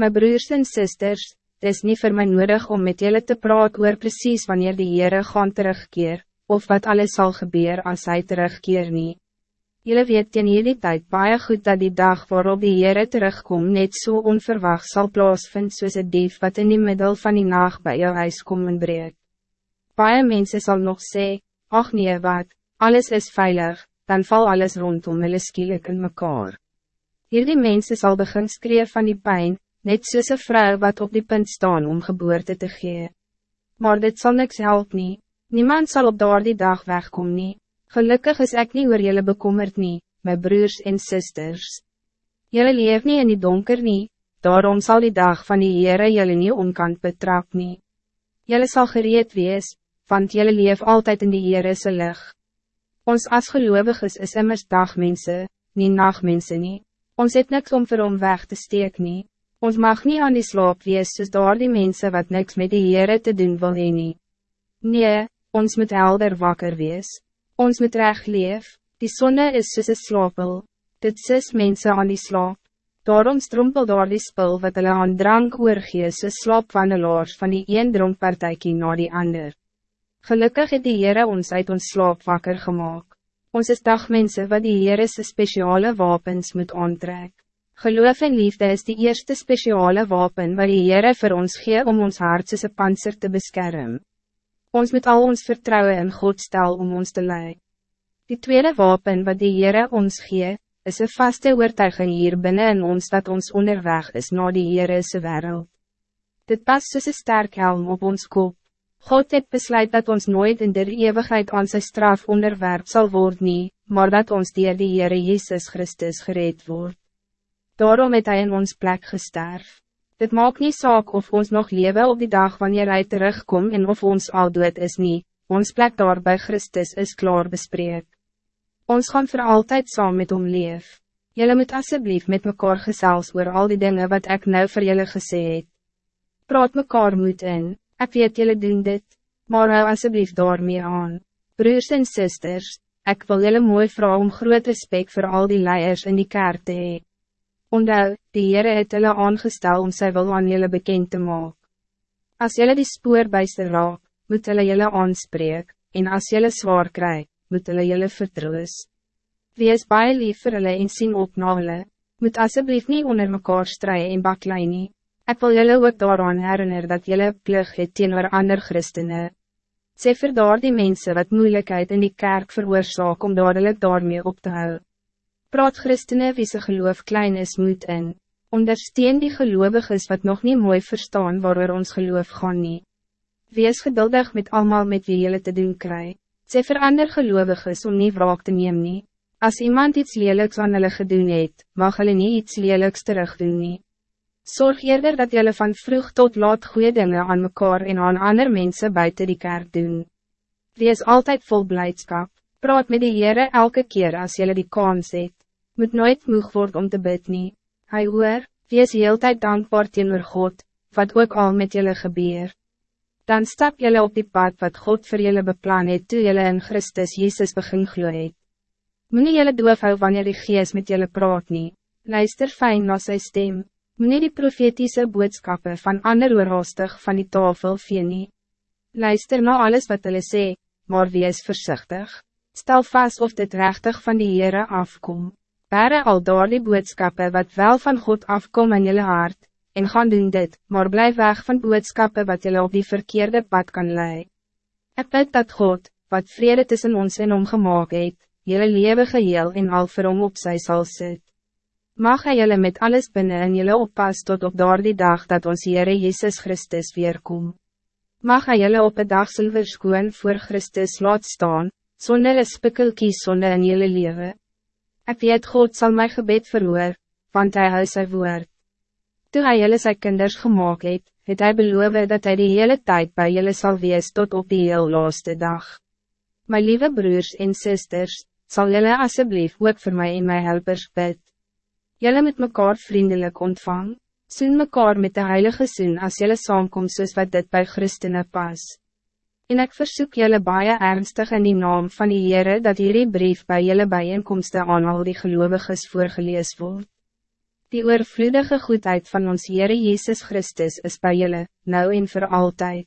My broers en sisters, het is niet voor mij nodig om met jullie te praten oor precies wanneer die Heere gaan terugkeer, of wat alles zal gebeuren als hij terugkeer niet. Jullie weet in jullie tijd baie goed dat die dag waarop die Heere terugkom net zo so onverwacht zal plaatsvinden soos een dief wat in die middel van die nacht bij jou huis kom en breek. Baie mense sal nog sê, ach nee wat, alles is veilig, dan val alles rondom hulle skielik in mekaar. Hierdie mense sal begin skreef van die pijn, net soos een vrou wat op die punt staan om geboorte te gee. Maar dit zal niks help nie, niemand zal op daar die dag wegkom nie. Gelukkig is ik niet oor jullie bekommerd nie, my broers en sisters. Jullie leef niet in die donker nie, daarom zal die dag van die Heere jullie niet onkant betrap nie. Jullie zal gereed wees, want jullie leef altijd in die Heere se lig. Ons as is immers dagmense, nie nachtmense nie. Ons het niks om vir hom weg te steek nie. Ons mag niet aan die slaap wees soos daar die mense wat niks met die Heere te doen wil heen nie. Nee, ons moet helder wakker wees. Ons moet recht leef, die zonne is soos een slapel, dit sis mense aan die slaap. Daarom strompel daar die spul wat hulle aan drank oorgee soos slaapwandelaars van die een dronkpartijkie na die ander. Gelukkig het die Heere ons uit ons slaap wakker gemaakt. Ons is dagmense wat die Heere sy speciale wapens moet aantrek. Geloof en liefde is die eerste speciale wapen wat die Heere vir ons gee om ons hart soos panzer te beschermen. Ons moet al ons vertrouwen in God stel om ons te leiden. Die tweede wapen wat die Heere ons gee, is een vaste oortuiging hier binnen in ons dat ons onderweg is na die Heerese wereld. Dit pas soos een sterk helm op ons kop. God het besluit dat ons nooit in der eeuwigheid aan sy straf onderwerp zal worden, nie, maar dat ons dier die Heere Jezus Christus gereed wordt. Daarom het hij in ons plek gesterf. Dit maakt niet saak of ons nog leven op die dag wanneer hij terugkomt en of ons al dood is niet. Ons plek daar bij Christus is klaar bespreek. Ons gaan voor altijd saam met hom leef. Jullie moet alsjeblieft met mekaar gezels oor al die dingen wat ik nou voor jullie gesê het. Praat mekaar moet in, ik weet jullie doen dit, maar hou alsjeblieft daarmee aan. Broers en sisters, ik wil jullie mooi vrouw om groot respect voor al die leiers in die kaart te hee. Ondou, die Heere het hulle aangestel om sy wil aan julle bekend te maak. As julle die spoorbuister raak, moet hulle julle aanspreek, en as julle zwaar krijg, moet hulle julle vertroos. Wees baie lief vir hulle en sien op na hulle, moet asseblief nie onder mekaar strijden en baklei nie. Ek wil julle ook daaraan herinner dat julle plug het teenoor ander christene. Sê vir daar die mense wat moeilijkheid in die kerk veroorzaak om dadelijk daarmee op te houden. Praat Christene wie ze geloof klein is moet in. Ondersteun die gelovigen wat nog niet mooi verstaan waar ons geloof gaan nie. Wees geduldig met allemaal met wie jullie te doen kry. Sê vir ander gelovigen om nie wraak te neem nie. As iemand iets lelijks aan hulle gedoen het, mag hulle nie iets lelijks terug doen nie. Zorg eerder dat jullie van vroeg tot laat goede dingen aan mekaar en aan ander mensen buiten die kerk doen. Wees altijd vol blijdschap. Praat met die Heere elke keer als jullie die kans het moet nooit moeg worden om te bid nie. Hy hoor, wees heel tijd dankbaar teenoor God, wat ook al met jullie gebeur. Dan stap jullie op die pad wat God voor jullie beplan het toe jullie in Christus Jezus begin glo het. Moe jullie doof hou wanneer die gees met jullie praat nie. Luister fijn na sy stem. Moe die profetiese boodskappen van ander oorhaastig van die tafel vee nie. Luister na alles wat hulle sê, maar wees voorzichtig. Stel vast of dit rechtig van die Heere afkomt. Bere al daar die boodskappen wat wel van God afkom in jullie hart, en gaan doen dit, maar blijf weg van boodskappen wat jullie op die verkeerde pad kan leiden. Ik bid dat God, wat vrede tussen ons en hom gemaakt het, jullie leven geheel en al vir hom op sy sal sit. Mag hy jullie met alles binnen en jullie oppas tot op daar die dag dat ons Heere Jezus Christus weerkom. Mag hy jullie op een dag zilver skoon voor Christus laat staan, zonder een spikkelkie sonde in jullie leven. Ik weet God zal mijn gebed verhoor, want hij hou sy woord. Toen hij jullie zijn kinders gemaakt het, het hij beloofd dat hij de hele tijd bij jullie zal wees tot op die heel laaste dag. Mijn lieve broers en zusters, zal jullie alsjeblieft ook voor mij in mijn helpers bid. Jullie met mekaar vriendelijk ontvang, zoen mekaar met de heilige zin als jullie saamkomt soos wat dit bij christenen pas. En ik verzoek jullie baie ernstig in die naam van die Heere dat hierdie brief bij jullie bijeenkomsten aan al die gelovigen voorgelees wordt. Die oorvloedige goedheid van ons Heere Jezus Christus is bij jullie, nou en voor altijd.